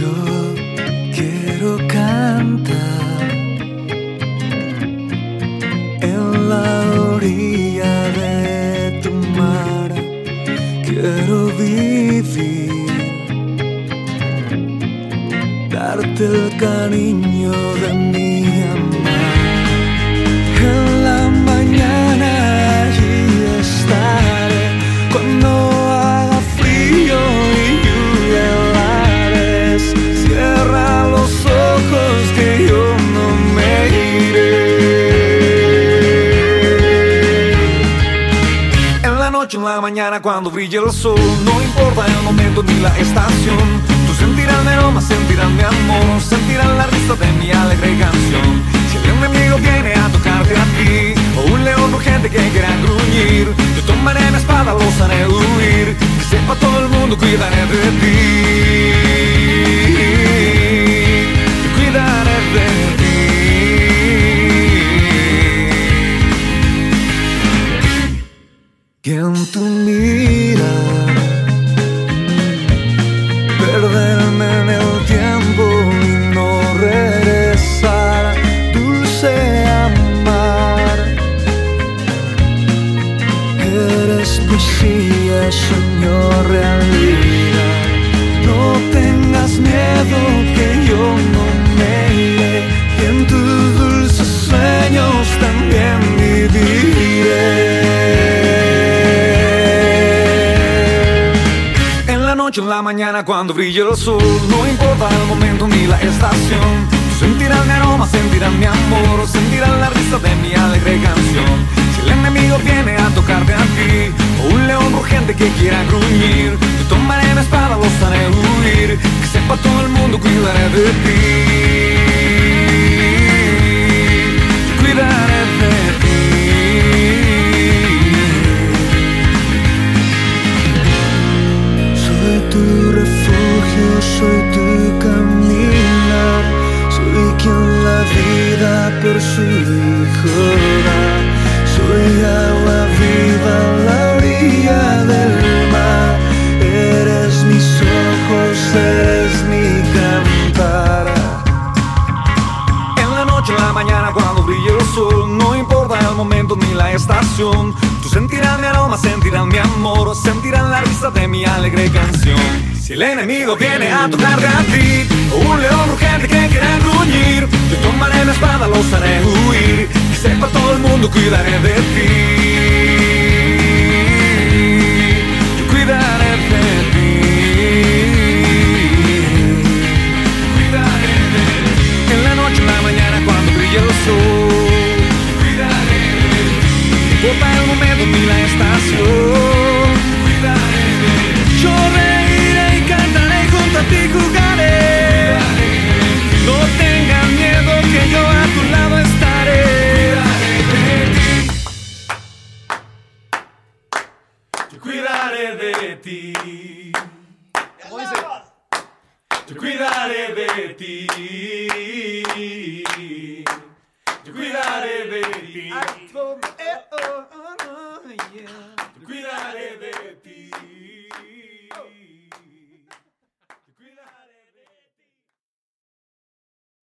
Yo quiero cantar en la orilla de tu mar. Quiero vivir, darte el cariño de mi noche, en la mañana, cuando brille el sol, no importa el momento ni la estación. Tú sentirás mi aroma, sentirás mi amor, sentirás la risa de mi alegre canción. Si el enemigo viene a tocarte a ti, o un león urgente que quiera gruñir, yo tomaré mi espada, los haré huir. Que sepa todo el mundo, cuidaré de ti. Realidad. No tengas miedo que yo no me iré Y en tus dulces sueños también viviré. En la noche, en la mañana, cuando brille el sol No importa el momento ni la estación Tú sentirás mi aroma, sentirás mi amor haré huir. Que sepa todo el mundo, cuidaré de ti. Cuidaré de ti. Soy tu refugio, soy tu caminar, soy quien la vida en la mañana, cuando brille el sol, no importa el momento ni la estación. Tú sentirás mi aroma, sentirás mi amor, sentirás la risa de mi alegre canción. Si el enemigo viene a tocarte a ti, o un león urgente que quiera gruñir, yo tomaré mi espada, los haré huir. Que sepa todo el mundo, cuidaré de ti. cuidaré de ti. ¿Cómo dice? Cuidaré de ti.